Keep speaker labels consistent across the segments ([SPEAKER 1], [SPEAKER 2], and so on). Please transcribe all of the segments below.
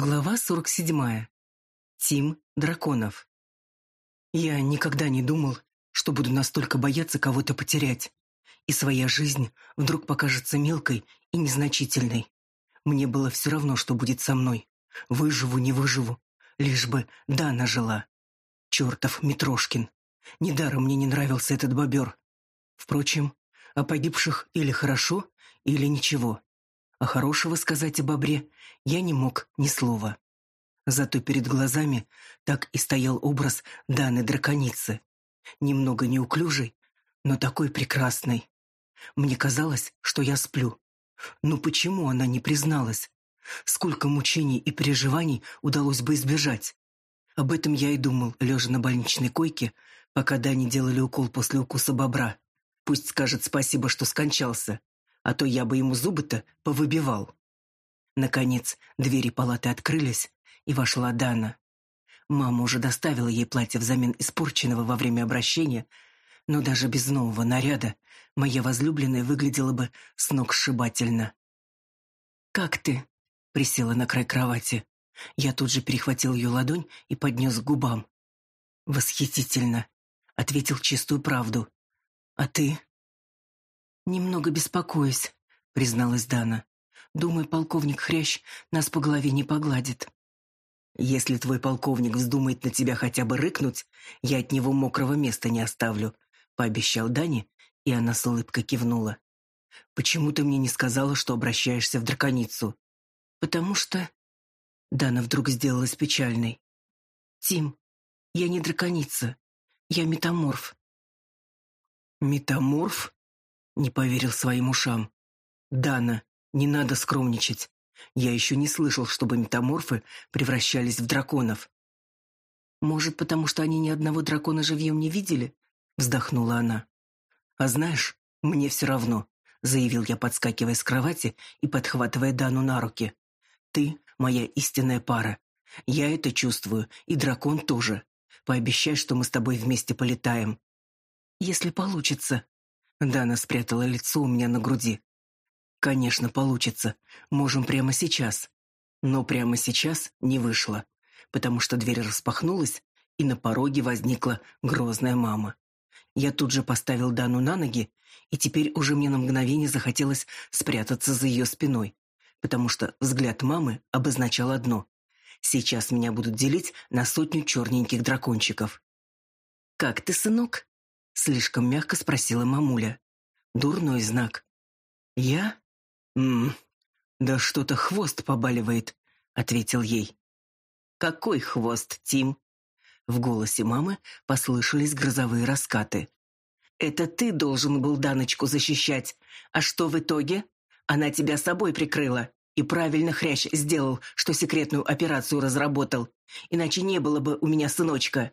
[SPEAKER 1] Глава 47. Тим Драконов. Я никогда не думал, что буду настолько бояться кого-то потерять, и своя жизнь вдруг покажется мелкой и незначительной. Мне было все равно, что будет со мной. Выживу, не выживу, лишь бы Дана жила. Чертов Митрошкин. Недаром мне не нравился этот бобер. Впрочем, о погибших или хорошо, или ничего а хорошего сказать о бобре я не мог ни слова. Зато перед глазами так и стоял образ Даны драконицы. Немного неуклюжий, но такой прекрасный. Мне казалось, что я сплю. Но почему она не призналась? Сколько мучений и переживаний удалось бы избежать? Об этом я и думал, лежа на больничной койке, пока Дане делали укол после укуса бобра. Пусть скажет спасибо, что скончался а то я бы ему зубы-то повыбивал. Наконец, двери палаты открылись, и вошла Дана. Мама уже доставила ей платье взамен испорченного во время обращения, но даже без нового наряда моя возлюбленная выглядела бы сногсшибательно. «Как ты?» — присела на край кровати. Я тут же перехватил ее ладонь и поднес к губам. «Восхитительно!» — ответил чистую правду. «А ты?» «Немного беспокоюсь», — призналась Дана. «Думаю, полковник Хрящ нас по голове не погладит». «Если твой полковник вздумает на тебя хотя бы рыкнуть, я от него мокрого места не оставлю», — пообещал Дане, и она с улыбкой кивнула. «Почему ты мне не сказала, что обращаешься в драконицу?» «Потому что...» Дана вдруг сделалась печальной. «Тим, я не драконица, я метаморф». «Метаморф?» Не поверил своим ушам. Дана, не надо скромничать. Я еще не слышал, чтобы метаморфы превращались в драконов. Может, потому что они ни одного дракона живьем не видели? Вздохнула она. А знаешь, мне все равно, заявил я, подскакивая с кровати и подхватывая Дану на руки. Ты моя истинная пара. Я это чувствую, и дракон тоже. Пообещай, что мы с тобой вместе полетаем. Если получится, Дана спрятала лицо у меня на груди. Конечно, получится. Можем прямо сейчас. Но прямо сейчас не вышло, потому что дверь распахнулась, и на пороге возникла грозная мама. Я тут же поставил Дану на ноги, и теперь уже мне на мгновение захотелось спрятаться за ее спиной, потому что взгляд мамы обозначал одно: сейчас меня будут делить на сотню черненьких дракончиков. Как ты, сынок? Слишком мягко спросила мамуля. Дурной знак. Я? М да что-то хвост побаливает, ответил ей. Какой хвост, Тим? В голосе мамы послышались грозовые раскаты. Это ты должен был Даночку защищать. А что в итоге? Она тебя собой прикрыла. И правильно хрящ сделал, что секретную операцию разработал. Иначе не было бы у меня сыночка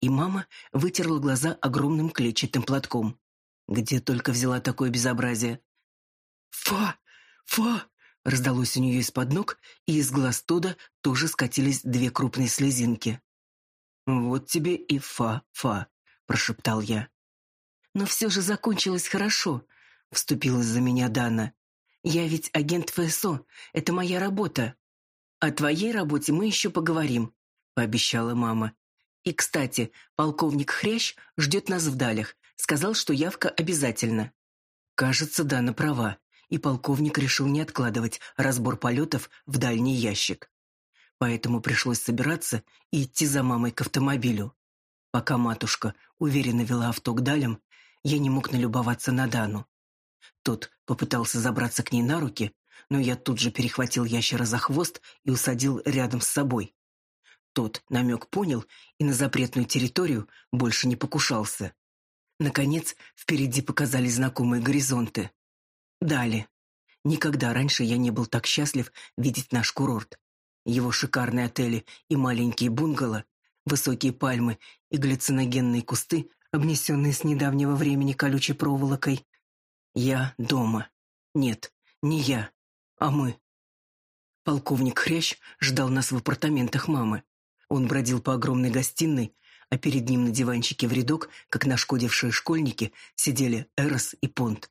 [SPEAKER 1] и мама вытерла глаза огромным клетчатым платком. Где только взяла такое безобразие? «Фа! Фа!» раздалось у нее из-под ног, и из глаз Тода тоже скатились две крупные слезинки. «Вот тебе и фа-фа», — прошептал я. «Но все же закончилось хорошо», — вступилась за меня Дана. «Я ведь агент ФСО, это моя работа». «О твоей работе мы еще поговорим», — пообещала мама. И, кстати, полковник Хрящ ждет нас в далях. Сказал, что явка обязательна. Кажется, Дана права, и полковник решил не откладывать разбор полетов в дальний ящик. Поэтому пришлось собираться и идти за мамой к автомобилю. Пока матушка уверенно вела авто к далям, я не мог налюбоваться на Дану. Тот попытался забраться к ней на руки, но я тут же перехватил ящера за хвост и усадил рядом с собой. Тот намек понял и на запретную территорию больше не покушался. Наконец, впереди показались знакомые горизонты. Дали. Никогда раньше я не был так счастлив видеть наш курорт. Его шикарные отели и маленькие бунгало, высокие пальмы и глициногенные кусты, обнесенные с недавнего времени колючей проволокой. Я дома. Нет, не я, а мы. Полковник Хрящ ждал нас в апартаментах мамы. Он бродил по огромной гостиной, а перед ним на диванчике в рядок, как нашкодившие школьники, сидели Эрос и Понт.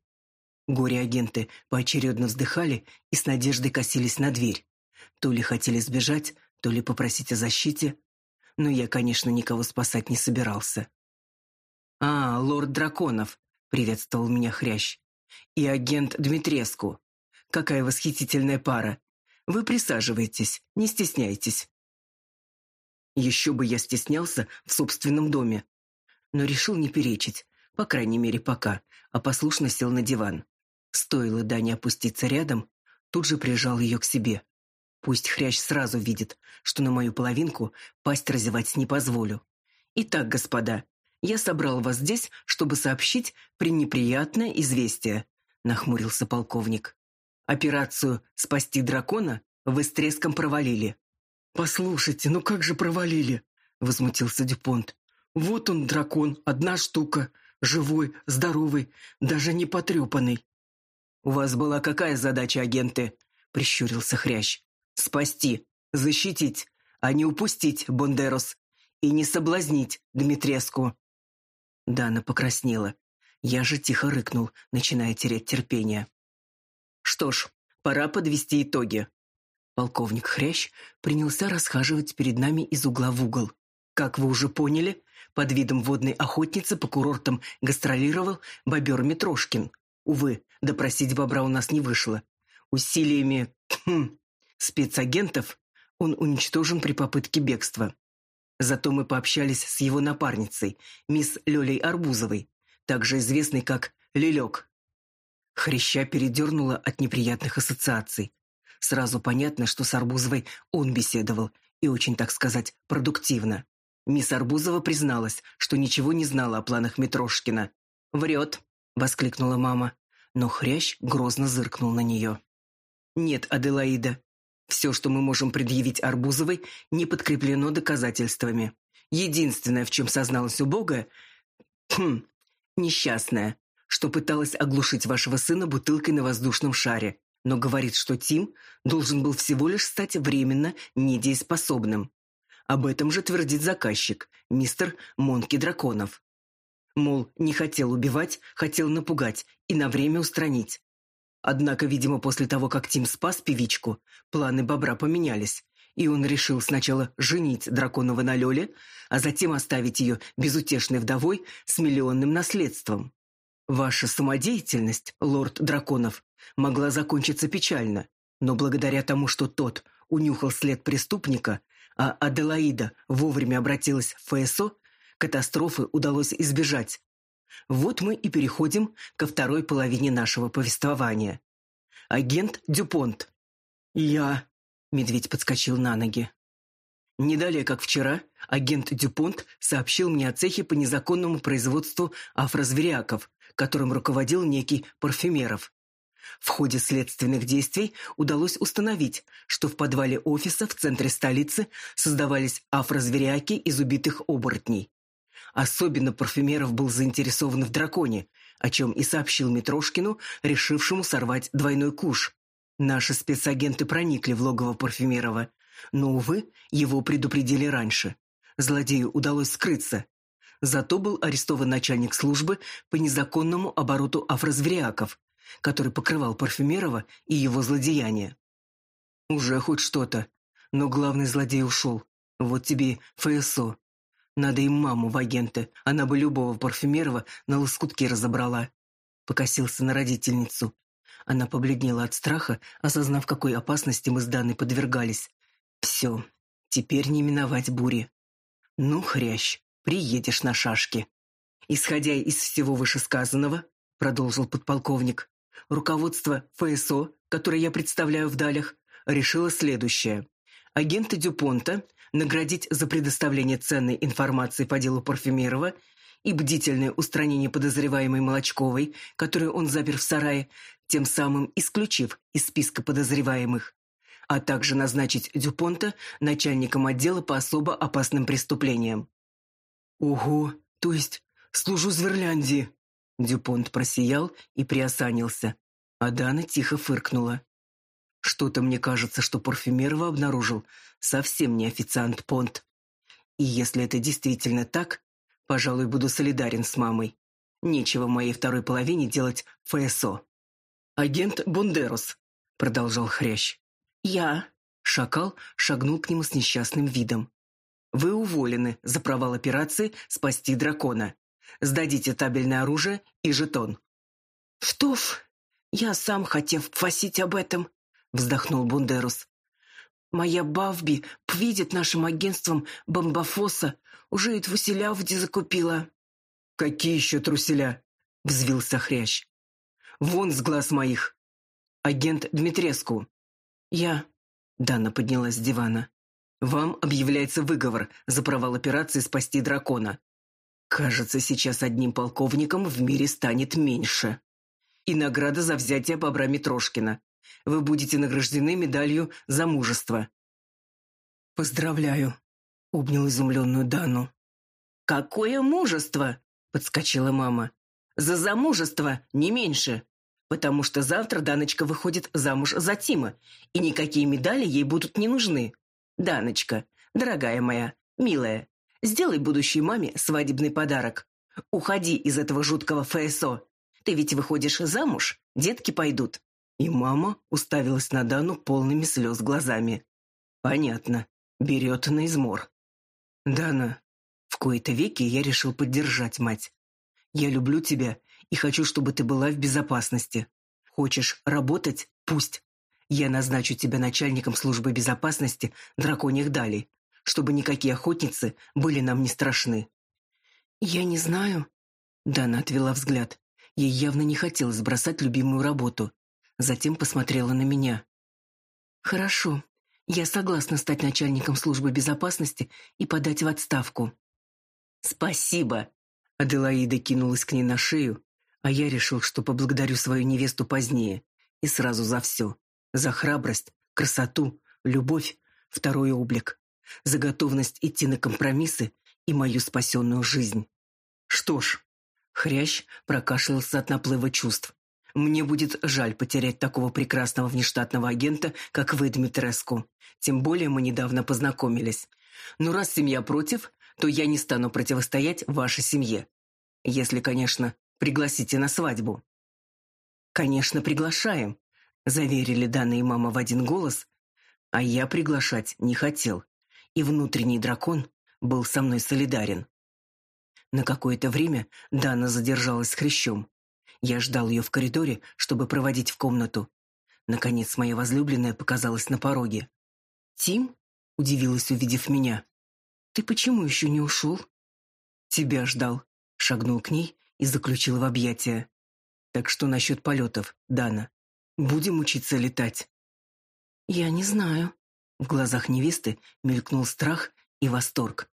[SPEAKER 1] Горе-агенты поочередно вздыхали и с надеждой косились на дверь. То ли хотели сбежать, то ли попросить о защите. Но я, конечно, никого спасать не собирался. «А, лорд Драконов», — приветствовал меня Хрящ. «И агент Дмитреску. Какая восхитительная пара. Вы присаживайтесь, не стесняйтесь». Еще бы я стеснялся в собственном доме. Но решил не перечить, по крайней мере пока, а послушно сел на диван. Стоило Дане опуститься рядом, тут же прижал ее к себе. Пусть хрящ сразу видит, что на мою половинку пасть разевать не позволю. Итак, господа, я собрал вас здесь, чтобы сообщить пренеприятное известие, нахмурился полковник. Операцию «Спасти дракона» вы с треском провалили. «Послушайте, ну как же провалили?» — возмутился Дюпонт. «Вот он, дракон, одна штука, живой, здоровый, даже не потрепанный». «У вас была какая задача, агенты?» — прищурился Хрящ. «Спасти, защитить, а не упустить Бондерос и не соблазнить Дмитреску». Дана покраснела. Я же тихо рыкнул, начиная терять терпение. «Что ж, пора подвести итоги. Полковник Хрящ принялся расхаживать перед нами из угла в угол. Как вы уже поняли, под видом водной охотницы по курортам гастролировал бобер Митрошкин. Увы, допросить бобра у нас не вышло. Усилиями хм, спецагентов он уничтожен при попытке бегства. Зато мы пообщались с его напарницей, мисс Лёлей Арбузовой, также известной как Лелек. Хряща передернула от неприятных ассоциаций. Сразу понятно, что с Арбузовой он беседовал, и очень, так сказать, продуктивно. Мисс Арбузова призналась, что ничего не знала о планах Митрошкина. «Врет», — воскликнула мама, но Хрящ грозно зыркнул на нее. «Нет, Аделаида, все, что мы можем предъявить Арбузовой, не подкреплено доказательствами. Единственное, в чем созналась убогая, хм, несчастная, что пыталась оглушить вашего сына бутылкой на воздушном шаре но говорит, что Тим должен был всего лишь стать временно недееспособным. Об этом же твердит заказчик, мистер Монки Драконов. Мол, не хотел убивать, хотел напугать и на время устранить. Однако, видимо, после того, как Тим спас певичку, планы бобра поменялись, и он решил сначала женить Драконова на Лёле, а затем оставить ее безутешной вдовой с миллионным наследством. Ваша самодеятельность, лорд Драконов, могла закончиться печально, но благодаря тому, что тот унюхал след преступника, а Аделаида вовремя обратилась в ФСО, катастрофы удалось избежать. Вот мы и переходим ко второй половине нашего повествования. Агент Дюпонт. Я... Медведь подскочил на ноги. Не далее, как вчера, агент Дюпонт сообщил мне о цехе по незаконному производству афрозверяков, которым руководил некий Парфюмеров. В ходе следственных действий удалось установить, что в подвале офиса в центре столицы создавались афрозверяки из убитых оборотней. Особенно Парфюмеров был заинтересован в драконе, о чем и сообщил Митрошкину, решившему сорвать двойной куш. Наши спецагенты проникли в логово Парфюмерова, но, увы, его предупредили раньше. Злодею удалось скрыться. Зато был арестован начальник службы по незаконному обороту афрозвериаков, который покрывал Парфюмерова и его злодеяния. Уже хоть что-то, но главный злодей ушел. Вот тебе ФСО. Надо им маму в агенты, она бы любого Парфюмерова на лоскутки разобрала. Покосился на родительницу. Она побледнела от страха, осознав, какой опасности мы с Даной подвергались. Все, теперь не миновать бури. Ну, хрящ, приедешь на шашки. Исходя из всего вышесказанного, продолжил подполковник, руководство ФСО, которое я представляю в далях, решило следующее. Агента Дюпонта наградить за предоставление ценной информации по делу Парфюмерова и бдительное устранение подозреваемой Молочковой, которую он запер в сарае, тем самым исключив из списка подозреваемых, а также назначить Дюпонта начальником отдела по особо опасным преступлениям. «Ого, то есть служу Зверляндии!» Дюпонт просиял и приосанился, а Дана тихо фыркнула. Что-то мне кажется, что Парфюмерова обнаружил совсем не официант Понт. И если это действительно так, пожалуй, буду солидарен с мамой. Нечего моей второй половине делать ФСО. Агент Бондерос, продолжал Хрящ. Я, Шакал шагнул к нему с несчастным видом. «Вы уволены за провал операции «Спасти дракона». Сдадите табельное оружие и жетон».
[SPEAKER 2] «Штоф, я сам хотел просить об этом», — вздохнул Бундерус. «Моя Бавби видит нашим агентством Бомбафоса, уже и труселя вде закупила».
[SPEAKER 1] «Какие еще труселя?» — взвился хрящ. «Вон с глаз моих! Агент Дмитреску!»
[SPEAKER 2] «Я...»
[SPEAKER 1] — Дана поднялась с дивана. «Вам объявляется выговор за провал операции «Спасти дракона». Кажется, сейчас одним полковником в мире станет меньше. И награда за взятие бобра Митрошкина. Вы будете награждены медалью за мужество.
[SPEAKER 2] Поздравляю, обнял изумленную Дану.
[SPEAKER 1] Какое мужество? подскочила мама. За замужество не меньше, потому что завтра Даночка выходит замуж за Тима, и никакие медали ей будут не нужны. Даночка, дорогая моя, милая, Сделай будущей маме свадебный подарок. Уходи из этого жуткого ФСО. Ты ведь выходишь замуж, детки пойдут». И мама уставилась на Дану полными слез глазами. «Понятно. Берет на измор». «Дана, в кои-то веки я решил поддержать мать. Я люблю тебя и хочу, чтобы ты была в безопасности. Хочешь работать? Пусть. Я назначу тебя начальником службы безопасности драконьих далей чтобы никакие охотницы были нам не страшны.
[SPEAKER 2] Я не знаю.
[SPEAKER 1] Дана отвела взгляд. Ей явно не хотелось бросать любимую работу. Затем посмотрела на меня.
[SPEAKER 2] Хорошо. Я согласна стать начальником службы безопасности и подать в отставку.
[SPEAKER 1] Спасибо. Аделаида кинулась к ней на шею, а я решил, что поблагодарю свою невесту позднее и сразу за все. За храбрость, красоту, любовь, второй облик за готовность идти на компромиссы и мою спасенную жизнь. Что ж, хрящ прокашлялся от наплыва чувств. Мне будет жаль потерять такого прекрасного внештатного агента, как вы, Дмитреску. Тем более мы недавно познакомились. Но раз семья против, то я не стану противостоять вашей семье. Если, конечно, пригласите на свадьбу. Конечно, приглашаем, заверили Дана и мама в один голос, а я приглашать не хотел и внутренний дракон был со мной солидарен. На какое-то время Дана задержалась с хрящом. Я ждал ее в коридоре, чтобы проводить в комнату. Наконец моя возлюбленная показалась на пороге. «Тим?» — удивилась, увидев меня. «Ты почему еще не ушел?» «Тебя ждал», — шагнул к ней и заключил в объятия. «Так что насчет полетов, Дана? Будем учиться летать?»
[SPEAKER 2] «Я не знаю»,
[SPEAKER 1] в глазах невесты мелькнул страх и восторг.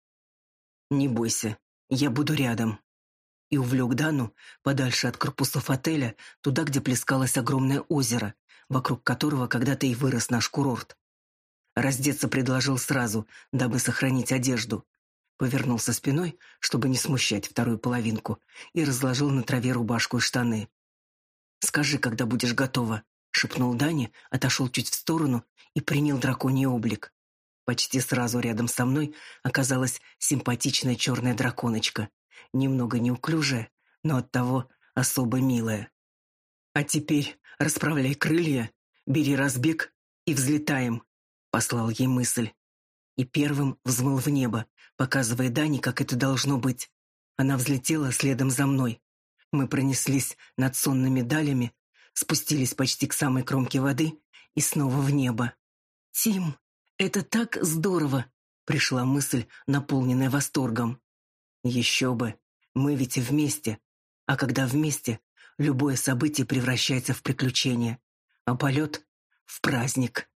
[SPEAKER 1] «Не бойся, я буду рядом». И увлек Дану подальше от корпусов отеля, туда, где плескалось огромное озеро, вокруг которого когда-то и вырос наш курорт. Раздеться предложил сразу, дабы сохранить одежду. Повернулся спиной, чтобы не смущать вторую половинку, и разложил на траве рубашку и штаны. «Скажи, когда будешь готова», — шепнул Дани, отошел чуть в сторону и принял драконий облик. Почти сразу рядом со мной оказалась симпатичная черная драконочка, немного неуклюжая, но оттого особо милая. «А теперь расправляй крылья, бери разбег и взлетаем», — послал ей мысль. И первым взмыл в небо, показывая Дани, как это должно быть. Она взлетела следом за мной. Мы пронеслись над сонными далями, спустились почти к самой кромке воды и снова в небо. «Тим, это так здорово!» — пришла мысль, наполненная восторгом. «Еще бы! Мы ведь вместе. А когда вместе, любое событие превращается в приключение, а полет — в праздник».